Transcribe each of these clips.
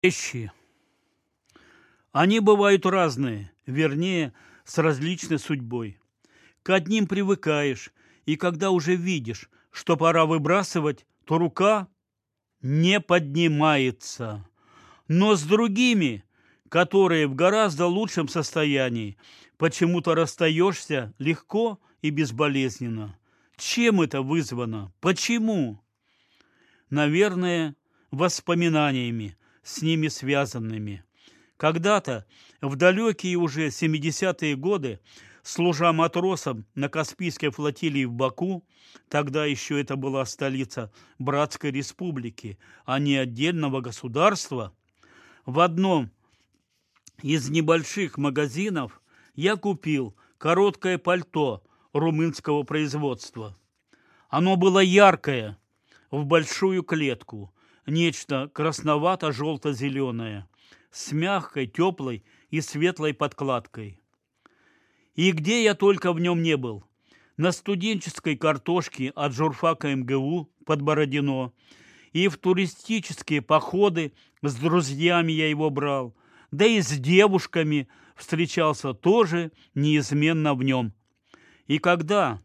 Вещи. Они бывают разные, вернее, с различной судьбой. К одним привыкаешь, и когда уже видишь, что пора выбрасывать, то рука не поднимается. Но с другими, которые в гораздо лучшем состоянии, почему-то расстаешься легко и безболезненно. Чем это вызвано? Почему? Наверное, воспоминаниями, с ними связанными. Когда-то, в далекие уже 70-е годы, служа матросом на Каспийской флотилии в Баку, тогда еще это была столица Братской Республики, а не отдельного государства, в одном из небольших магазинов я купил короткое пальто румынского производства. Оно было яркое, в большую клетку, нечто красновато-желто-зеленое, с мягкой, теплой и светлой подкладкой. И где я только в нем не был. На студенческой картошке от журфака МГУ под Бородино, и в туристические походы с друзьями я его брал, да и с девушками встречался тоже неизменно в нем. И когда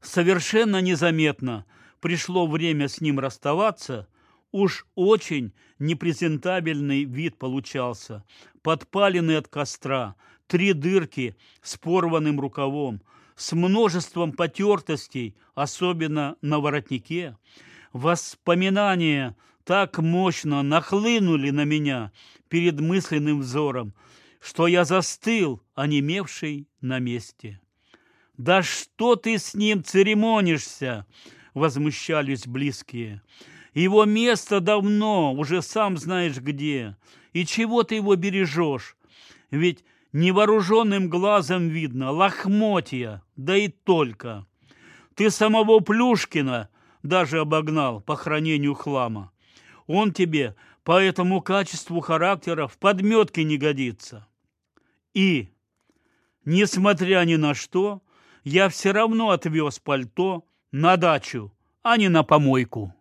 совершенно незаметно пришло время с ним расставаться, уж очень непрезентабельный вид получался, подпаленный от костра, три дырки с порванным рукавом, с множеством потертостей, особенно на воротнике. Воспоминания так мощно нахлынули на меня перед мысленным взором, что я застыл, онемевший на месте. «Да что ты с ним церемонишься?» — возмущались близкие. «Его место давно, уже сам знаешь где. И чего ты его бережешь? Ведь невооруженным глазом видно, лохмотья, да и только. Ты самого Плюшкина даже обогнал по хранению хлама. Он тебе по этому качеству характера в подметке не годится. И, несмотря ни на что, я все равно отвез пальто на дачу, а не на помойку.